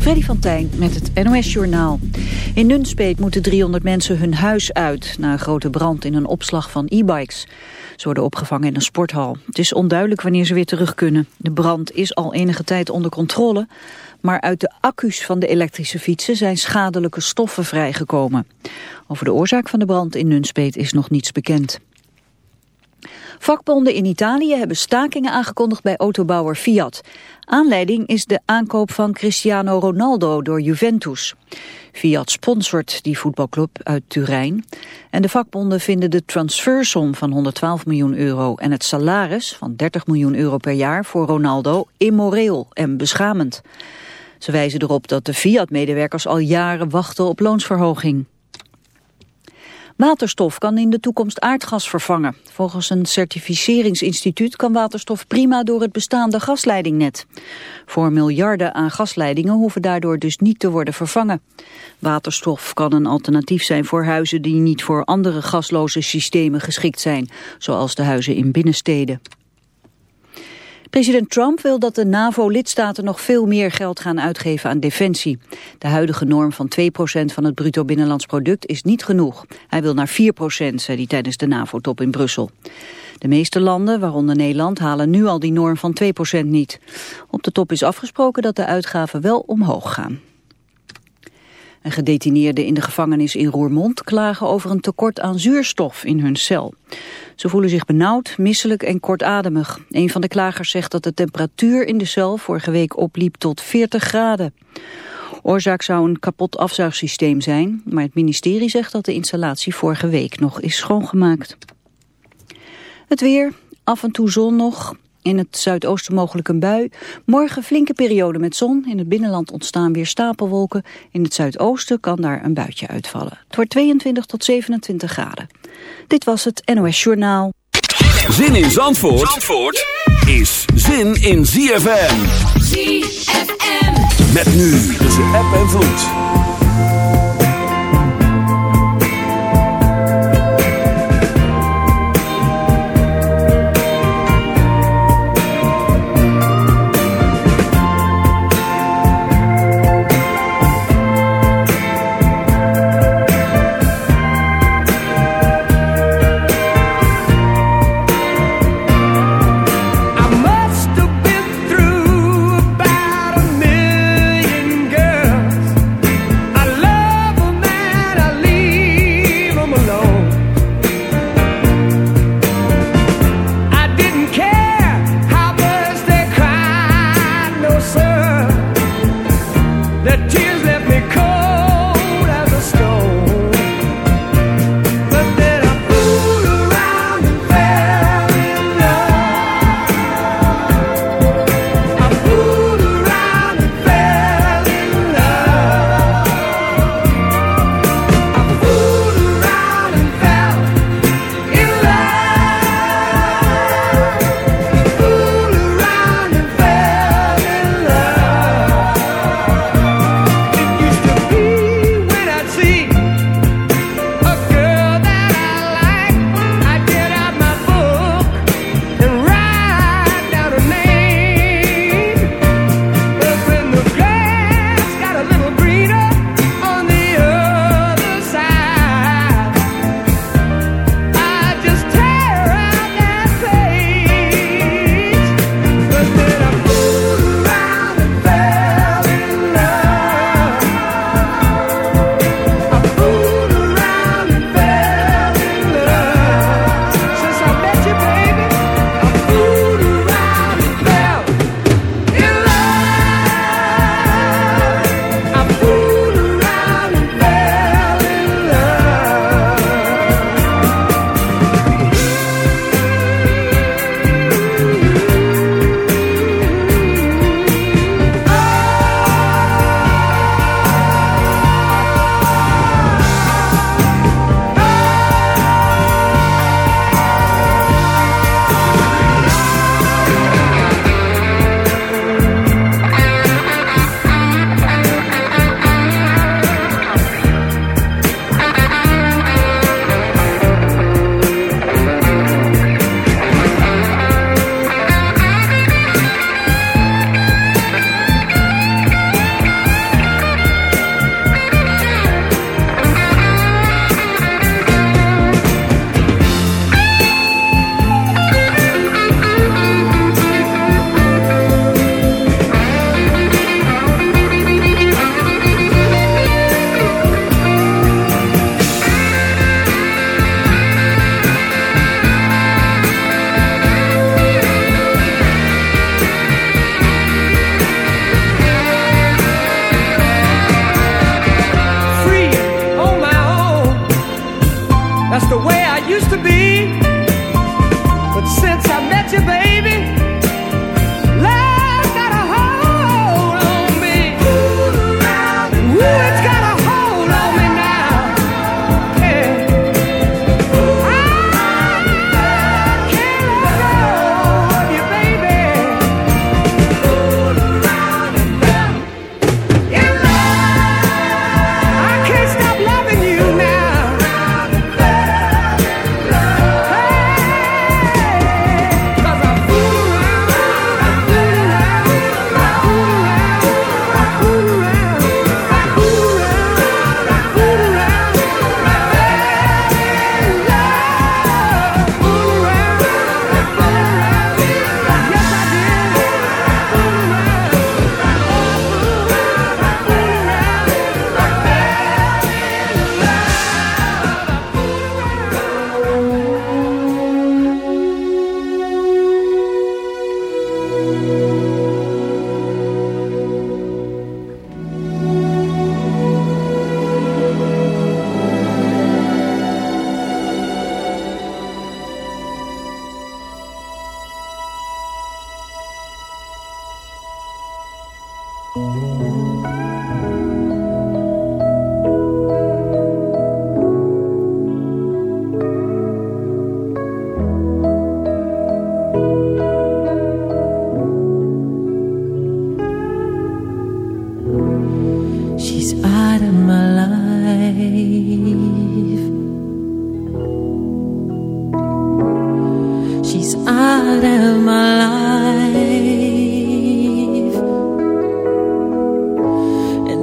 Freddy van Tijn met het NOS-journaal. In Nunspeet moeten 300 mensen hun huis uit... na een grote brand in een opslag van e-bikes. Ze worden opgevangen in een sporthal. Het is onduidelijk wanneer ze weer terug kunnen. De brand is al enige tijd onder controle... maar uit de accu's van de elektrische fietsen zijn schadelijke stoffen vrijgekomen. Over de oorzaak van de brand in Nunspeet is nog niets bekend. Vakbonden in Italië hebben stakingen aangekondigd bij autobouwer Fiat. Aanleiding is de aankoop van Cristiano Ronaldo door Juventus. Fiat sponsort die voetbalclub uit Turijn. En de vakbonden vinden de transfersom van 112 miljoen euro... en het salaris van 30 miljoen euro per jaar voor Ronaldo immoreel en beschamend. Ze wijzen erop dat de Fiat-medewerkers al jaren wachten op loonsverhoging. Waterstof kan in de toekomst aardgas vervangen. Volgens een certificeringsinstituut kan waterstof prima door het bestaande gasleidingnet. Voor miljarden aan gasleidingen hoeven daardoor dus niet te worden vervangen. Waterstof kan een alternatief zijn voor huizen die niet voor andere gasloze systemen geschikt zijn, zoals de huizen in binnensteden. President Trump wil dat de NAVO-lidstaten nog veel meer geld gaan uitgeven aan defensie. De huidige norm van 2% van het bruto binnenlands product is niet genoeg. Hij wil naar 4%, zei hij tijdens de NAVO-top in Brussel. De meeste landen, waaronder Nederland, halen nu al die norm van 2% niet. Op de top is afgesproken dat de uitgaven wel omhoog gaan. En gedetineerden in de gevangenis in Roermond klagen over een tekort aan zuurstof in hun cel. Ze voelen zich benauwd, misselijk en kortademig. Een van de klagers zegt dat de temperatuur in de cel vorige week opliep tot 40 graden. Oorzaak zou een kapot afzuigsysteem zijn, maar het ministerie zegt dat de installatie vorige week nog is schoongemaakt. Het weer, af en toe zon nog, in het zuidoosten mogelijk een bui. Morgen flinke periode met zon. In het binnenland ontstaan weer stapelwolken. In het zuidoosten kan daar een buitje uitvallen. Het wordt 22 tot 27 graden. Dit was het NOS Journaal. Zin in Zandvoort, Zandvoort is zin in ZFM. ZFM. Met nu tussen app en vloed.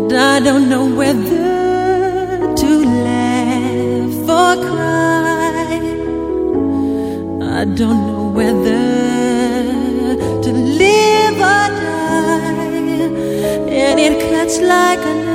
I don't know whether to laugh or cry. I don't know whether to live or die. And it cuts like a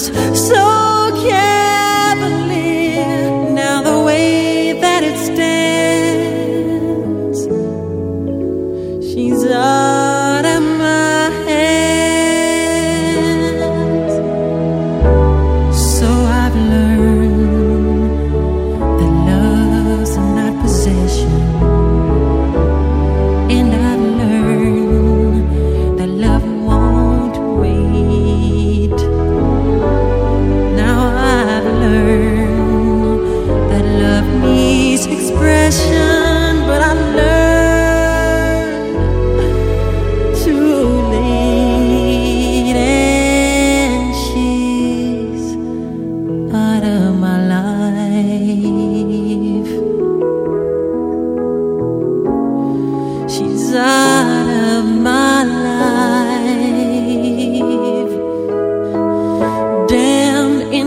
so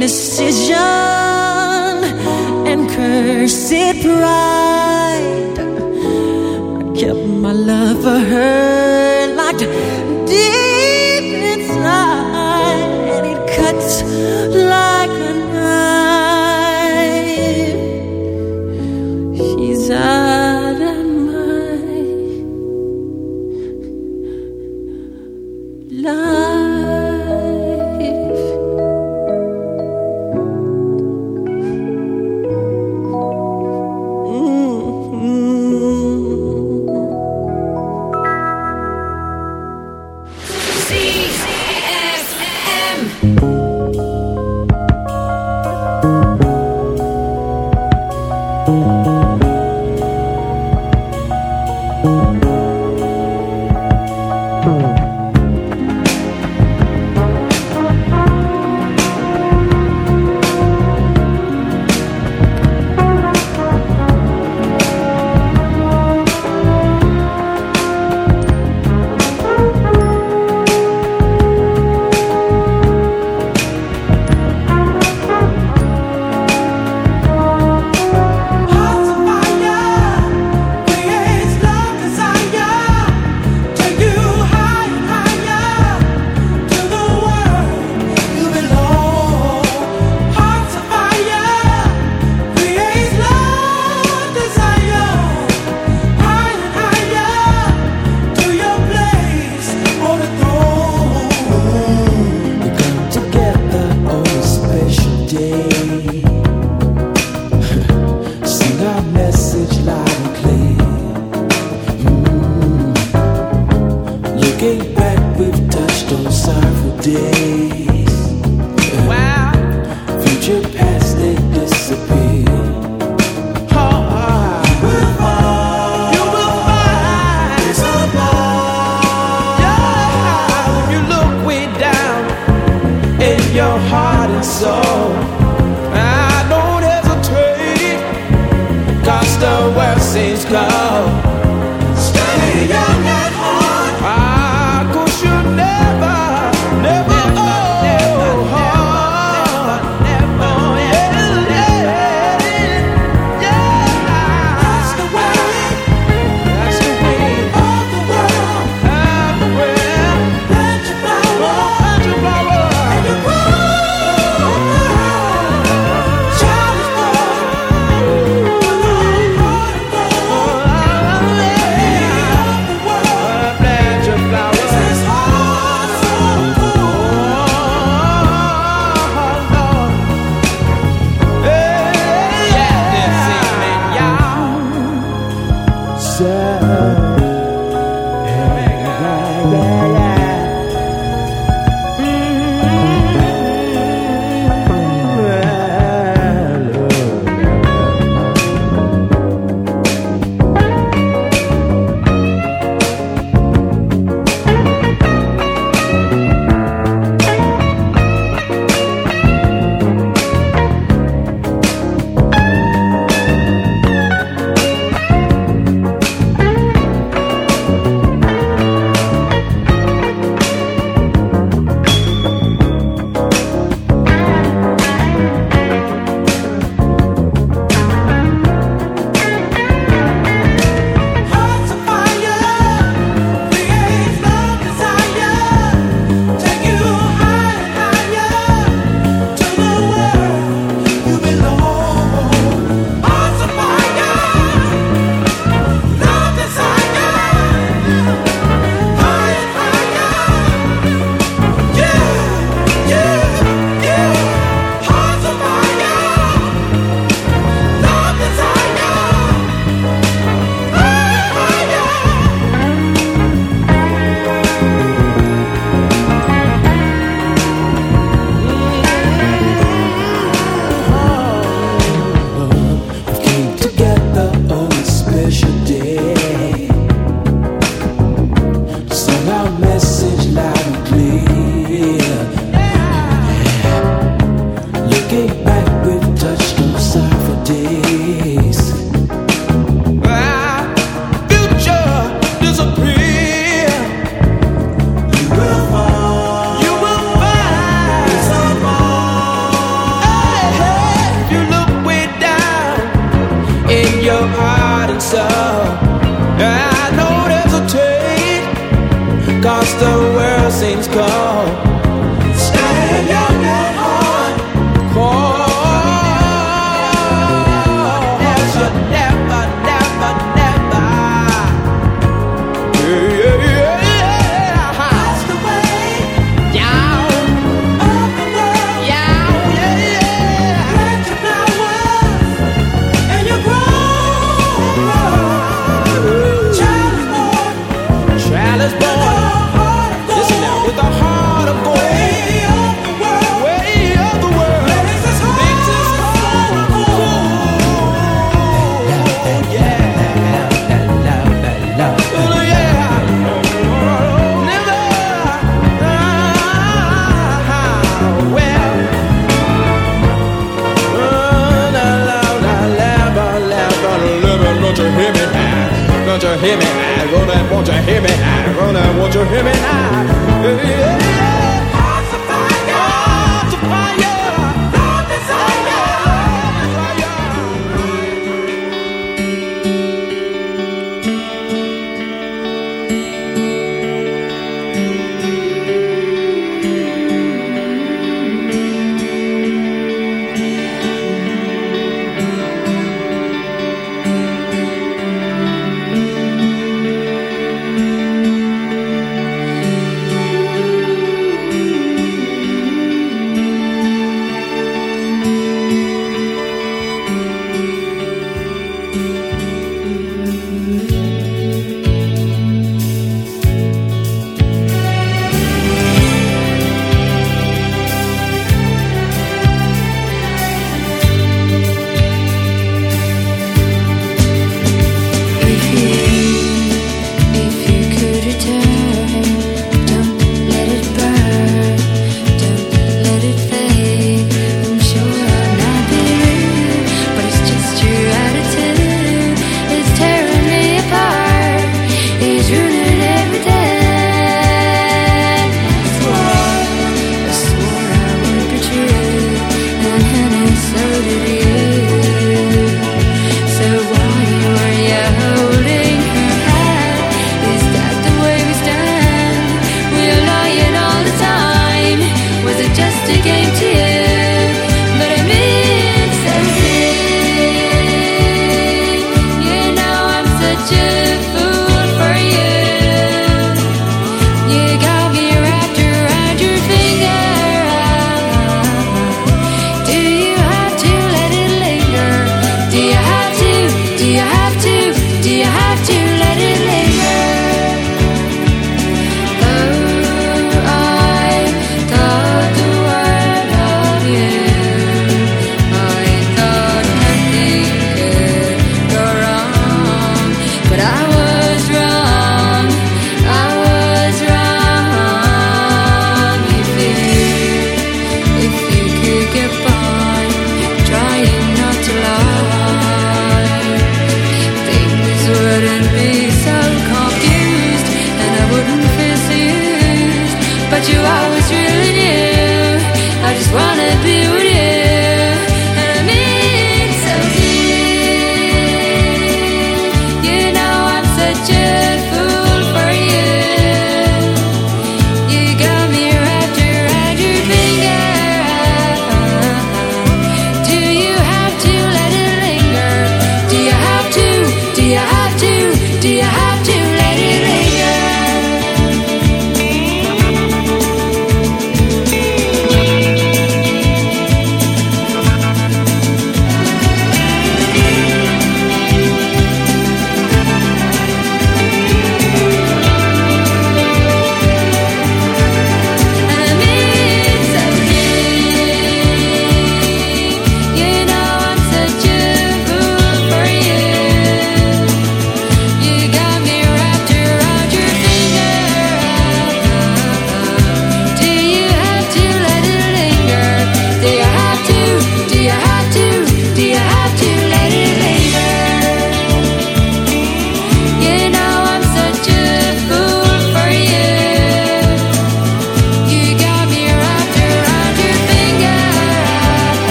indecision and cursed pride. I kept my love for her locked deep inside, and it cuts like. message loud and clear. Hmm. Looking back, we've touched on sorrowful days. Wow. Future past, they disappear. you look down in Your heart and soul. go.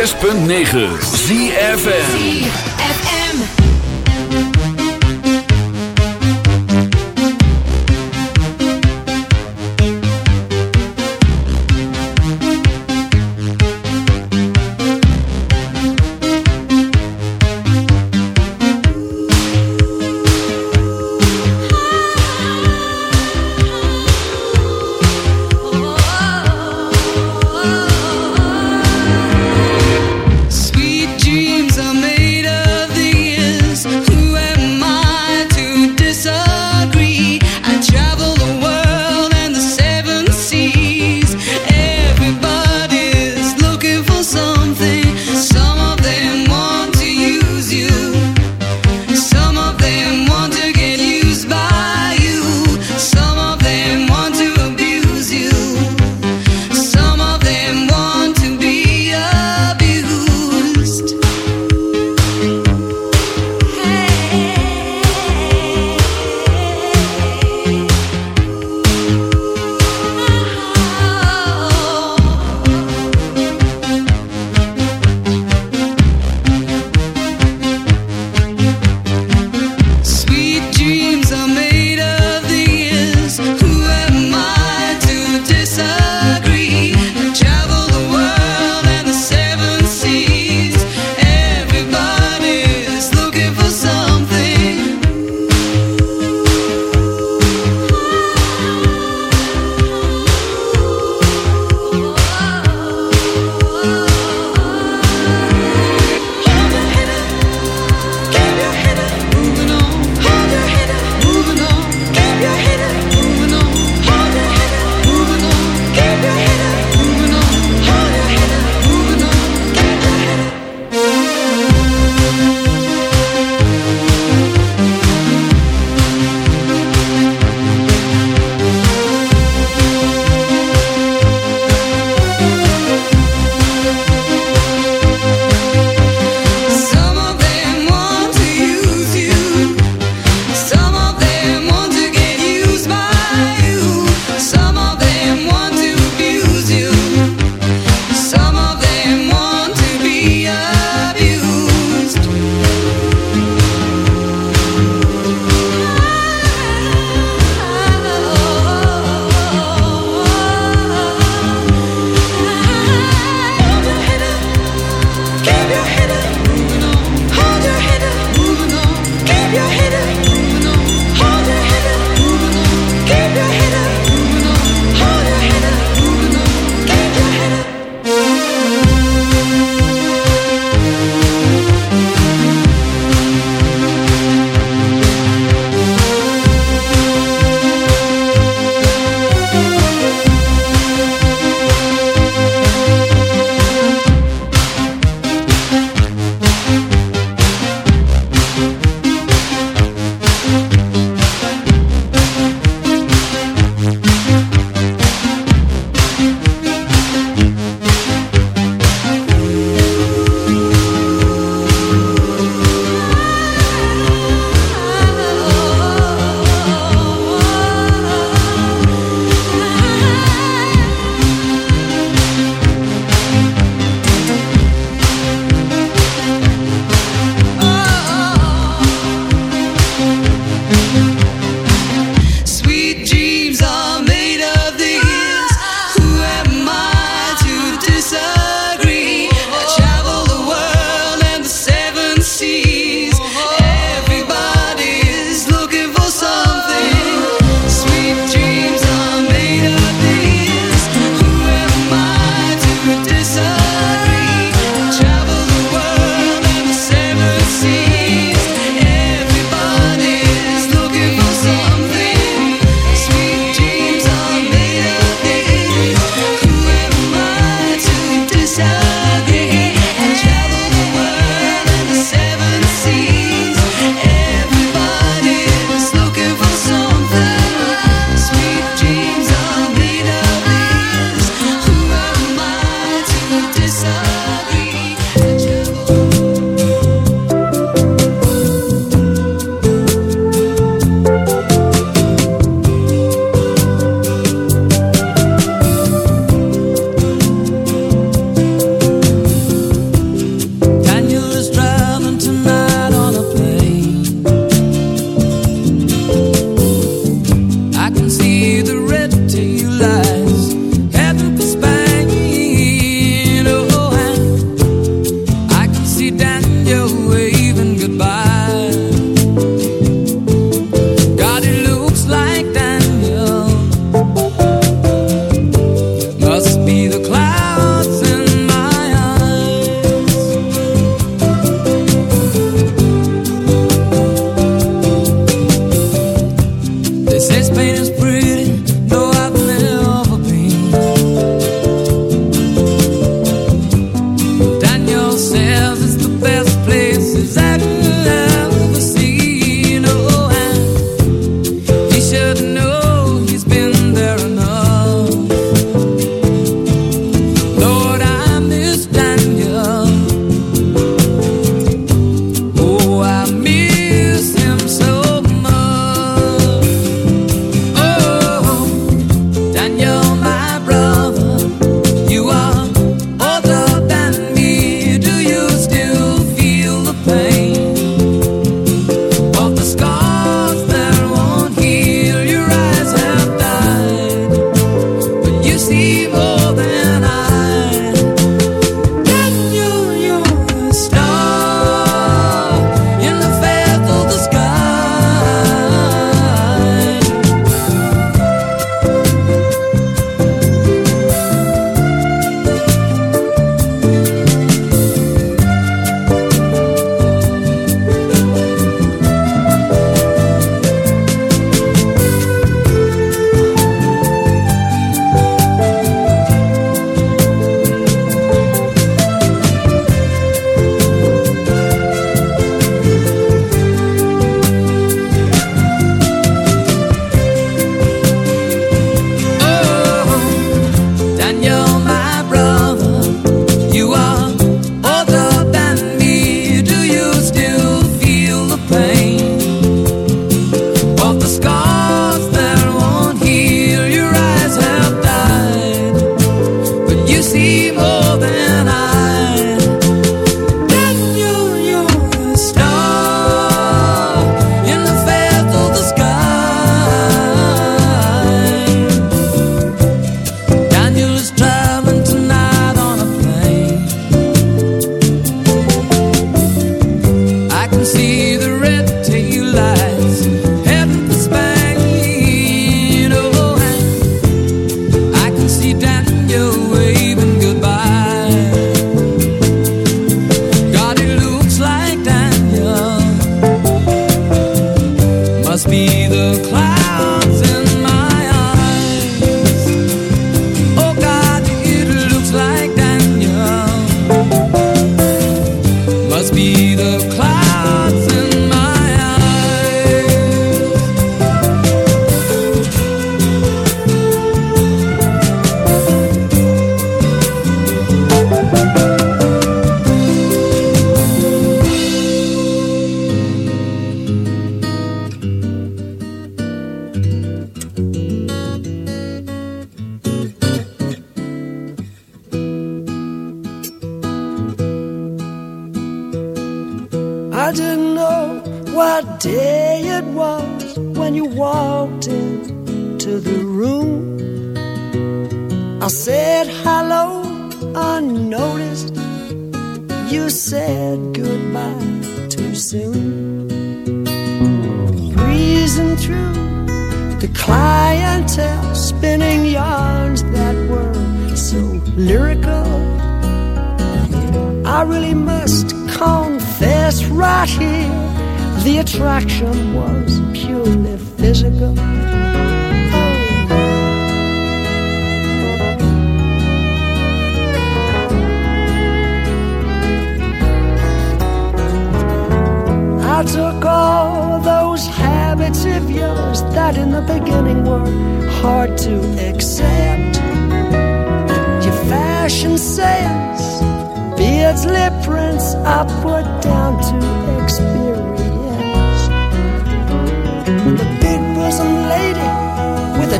106.9 ZFN away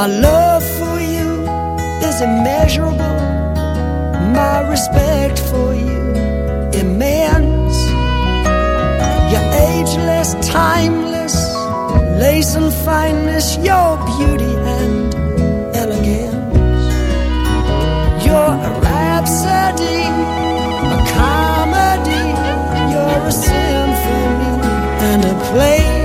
My love for you is immeasurable. My respect for you immense. You're ageless, timeless, lace and fineness, your beauty and elegance. You're a rhapsody, a comedy, you're a symphony and a play.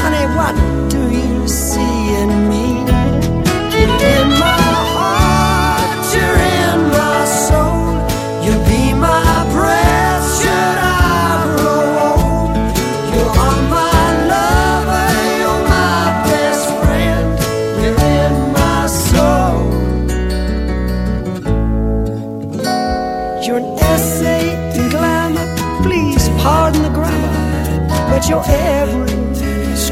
Honey, what do you see in me? You're in my heart, you're in my soul. you'll be my breath, should I grow old? You are my lover, you're my best friend. You're in my soul. You're an essay in glamour, please pardon the grammar, but you're every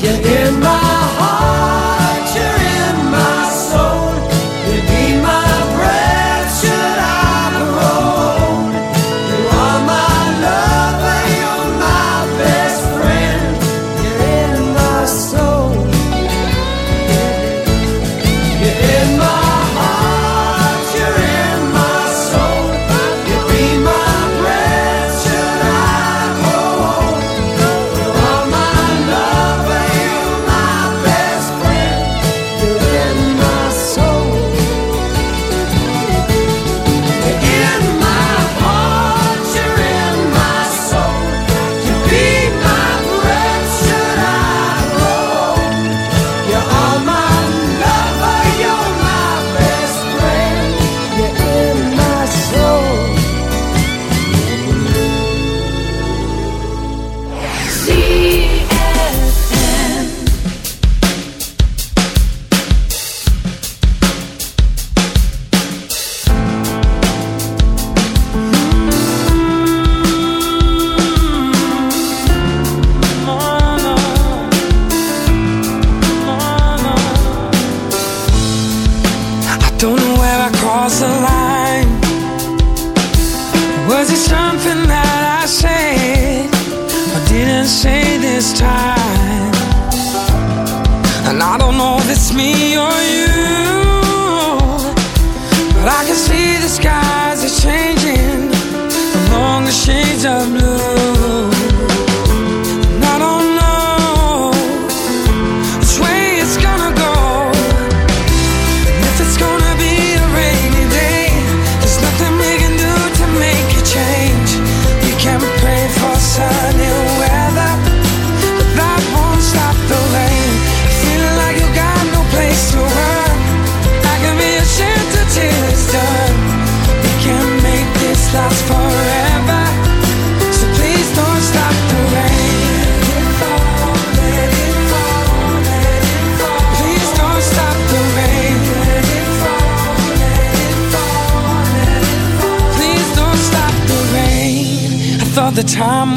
You're in my heart, skies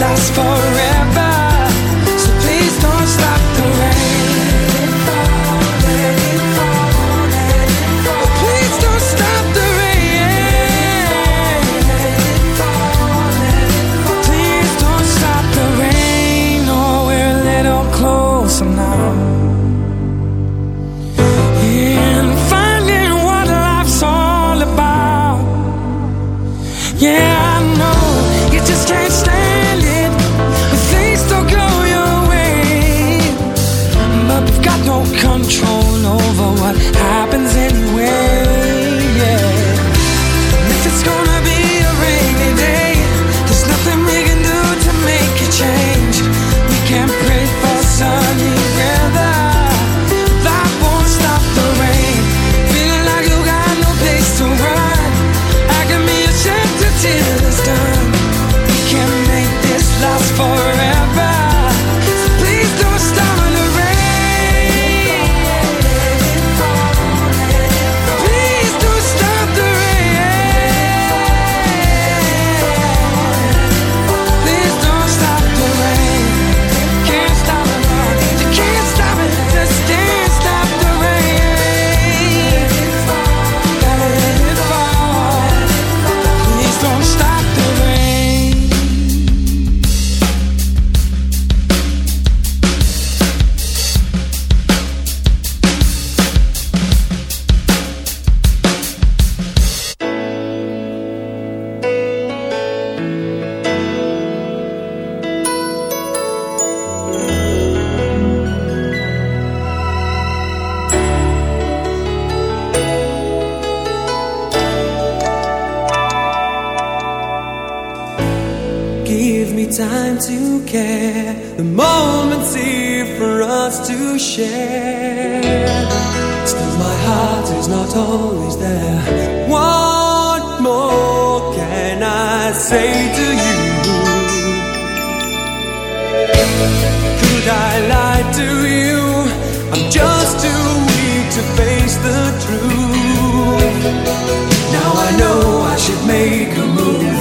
lasts forever. So please don't stop the rain. Let it fall, let it fall, let it fall. Please don't stop the rain. Let it fall, let it fall. Please don't stop the rain. Oh, we're a little closer now. was always there. What more can I say to you? Could I lie to you? I'm just too weak to face the truth. Now I know I should make a move.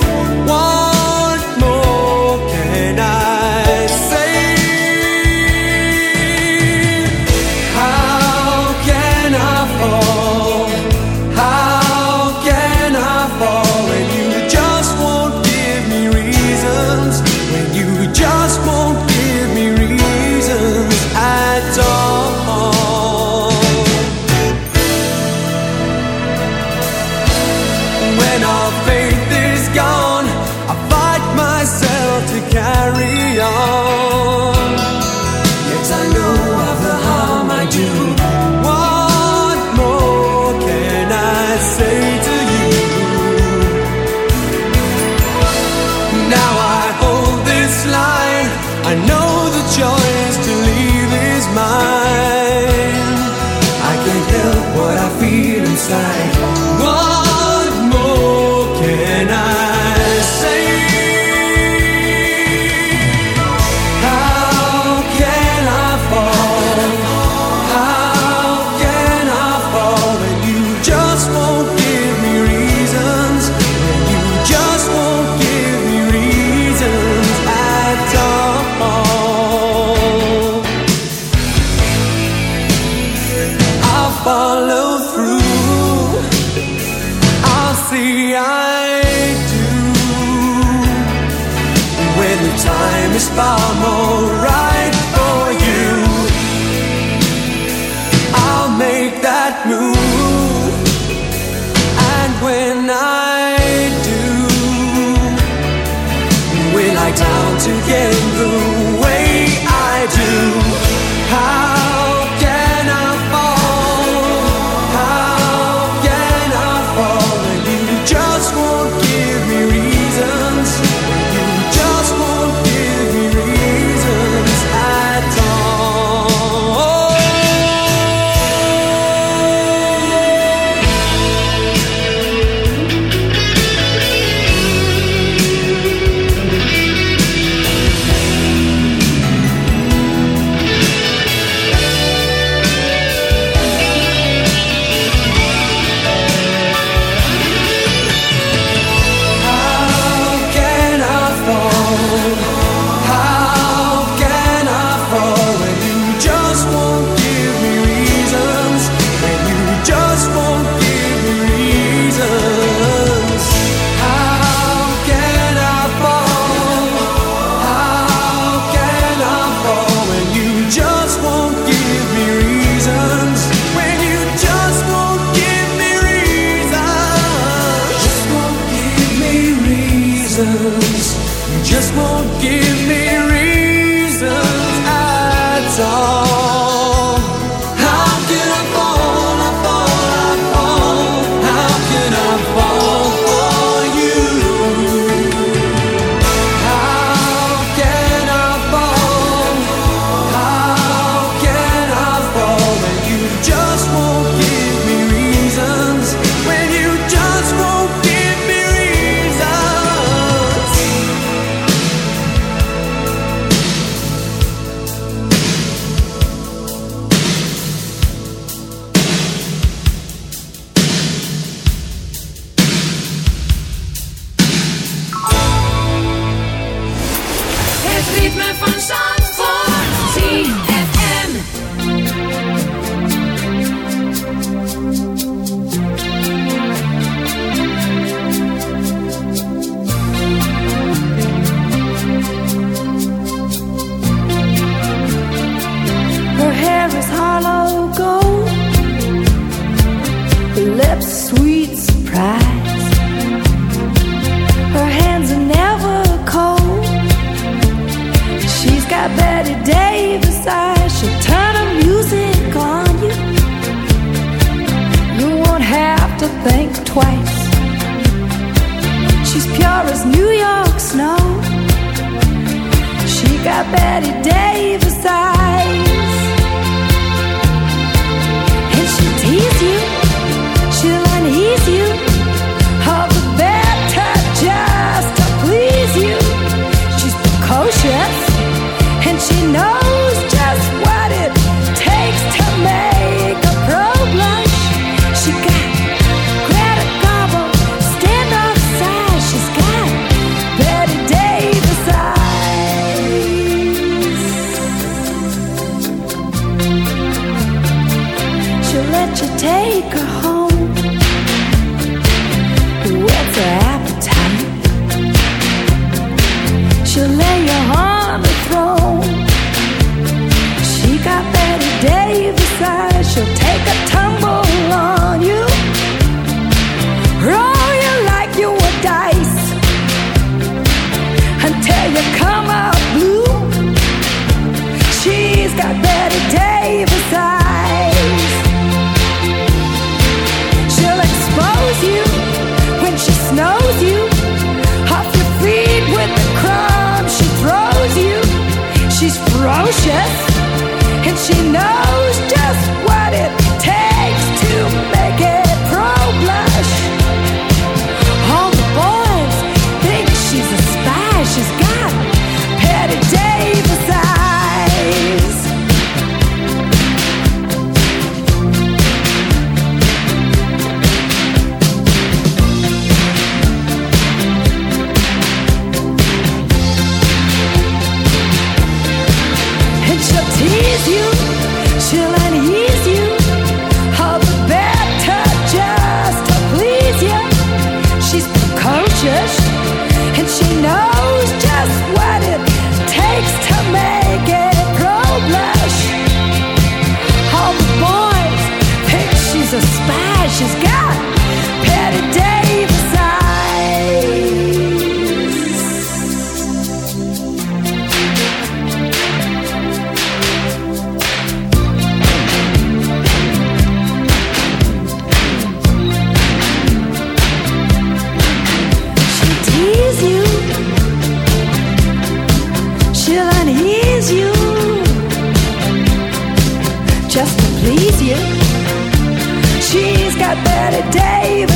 Is this bomb alright for you. I'll make that move, and when I do, we lie down together the way I do. How? She'll lay you on day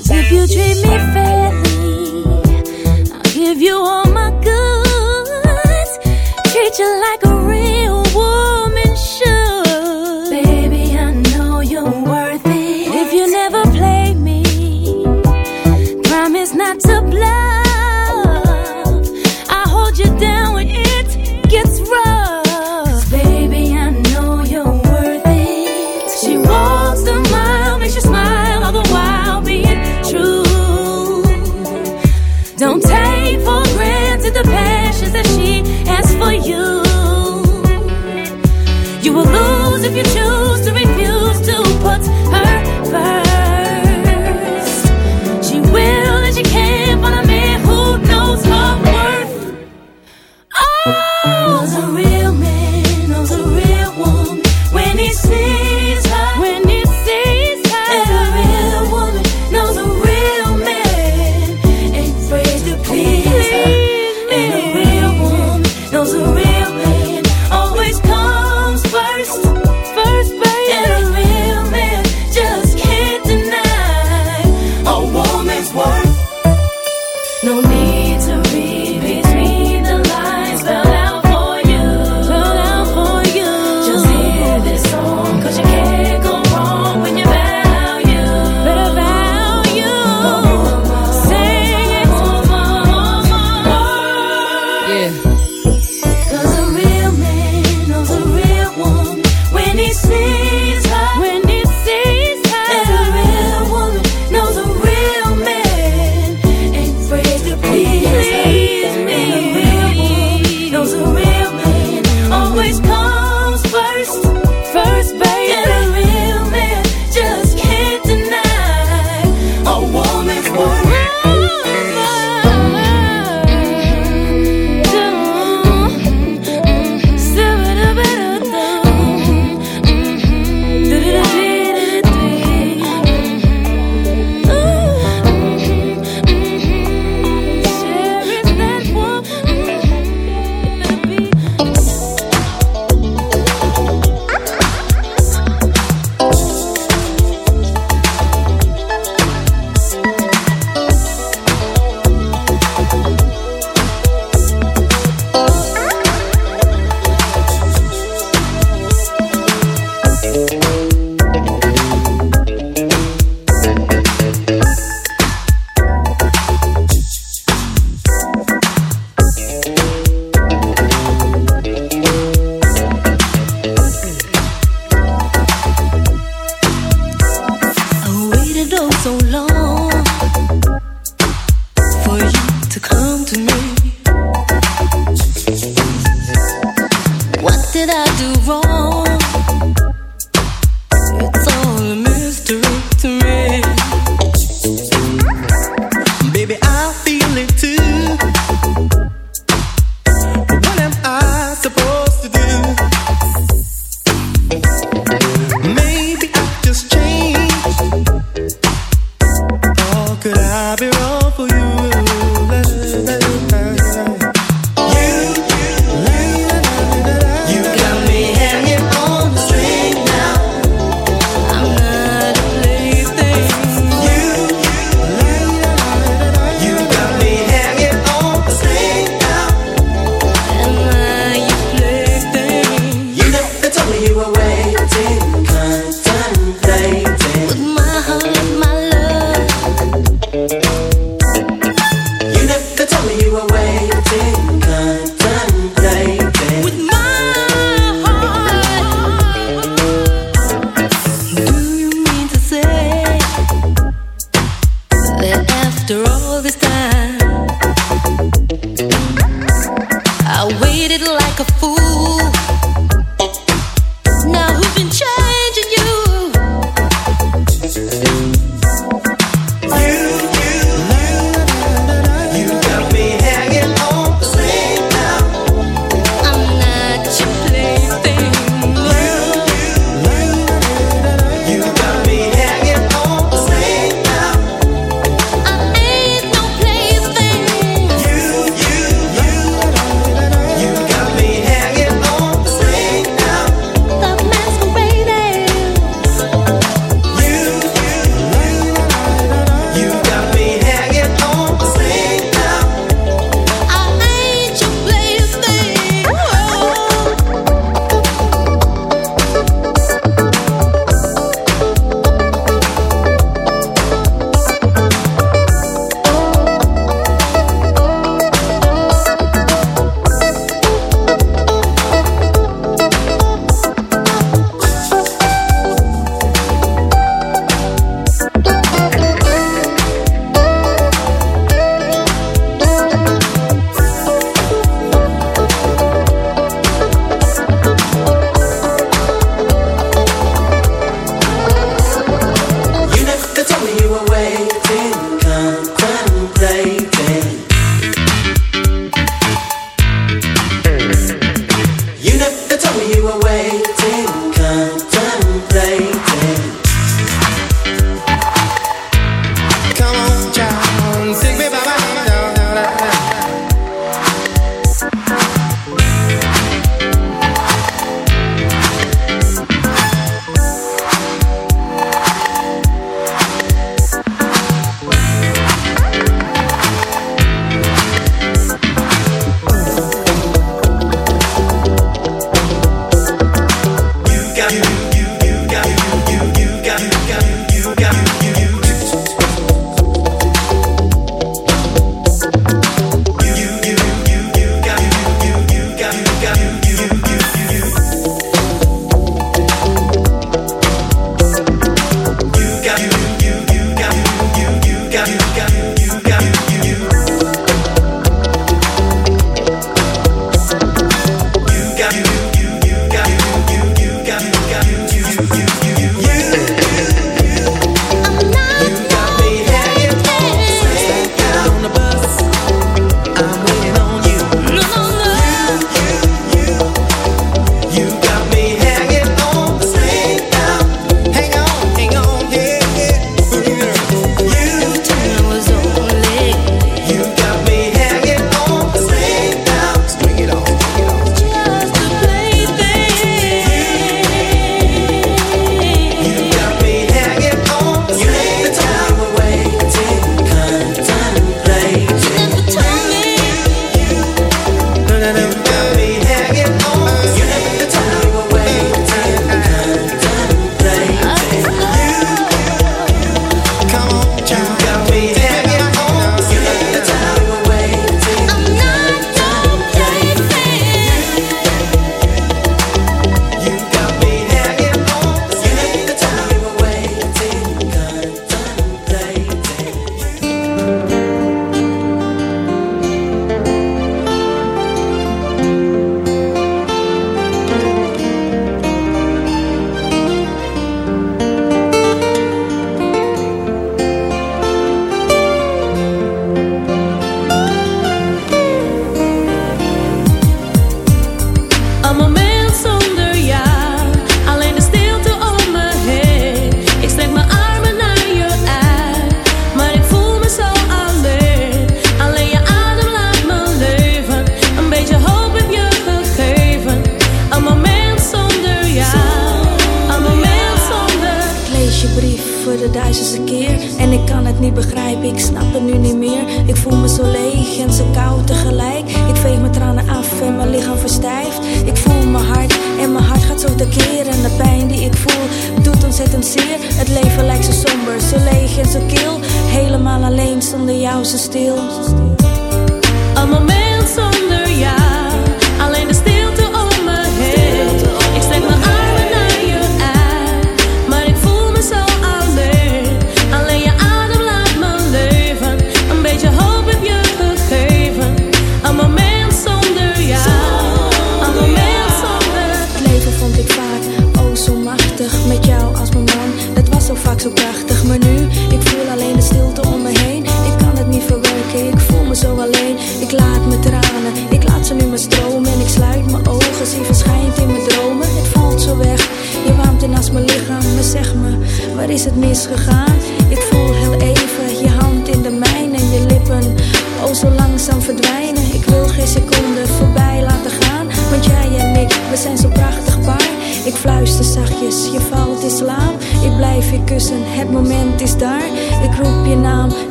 If you treat me fairly, I'll give you all my goods. Treat you like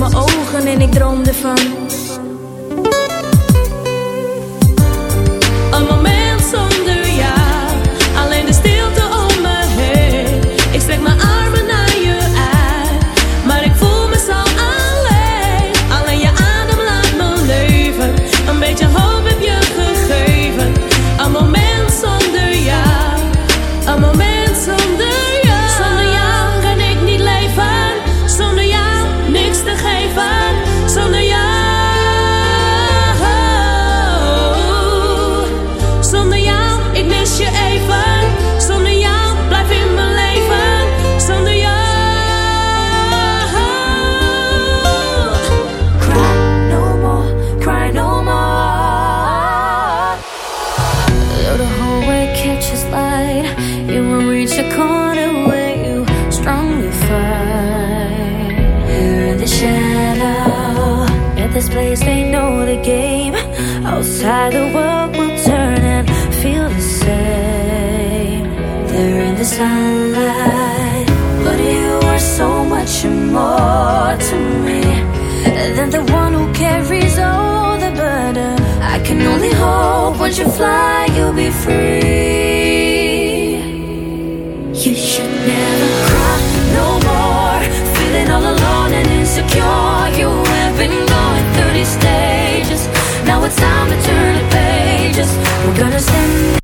mijn ogen en ik droomde van hope once you fly, you'll be free. You should never cry no more. Feeling all alone and insecure. You have been going through these stages. Now it's time to turn the pages. We're gonna stand.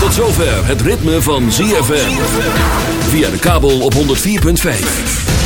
Tot zover het ritme van ZFM. Via de kabel op 104.5.